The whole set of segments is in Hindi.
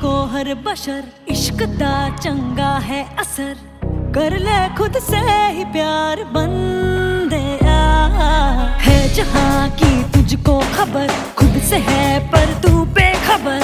को हर बशर, इश्क दा चंगा है असर। कर ले खुद से ही प्यार बंदे है जहाँ की तुझको खबर, खुद से है पर तू बेखबर।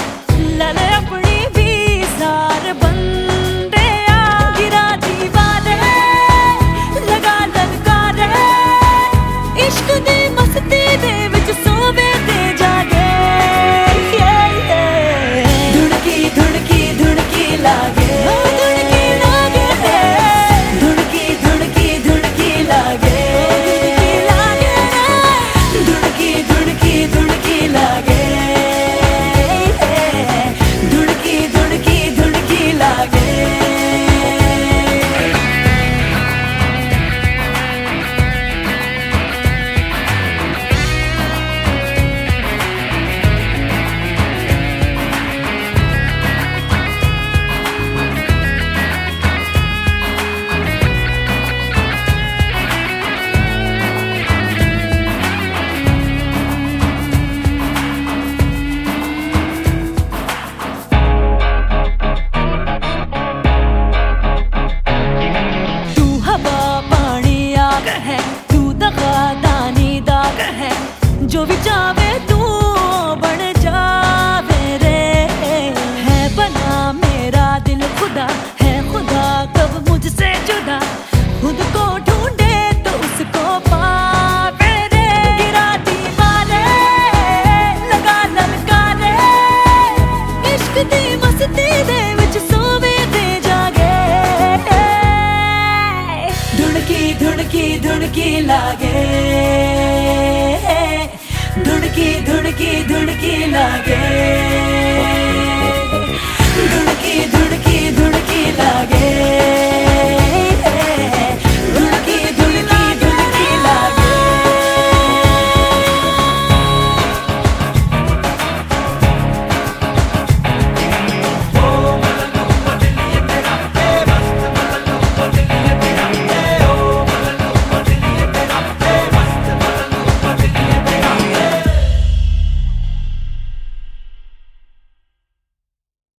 धुनकी धुनकी लागे। धुनकी धुनकी धुनकी लागे।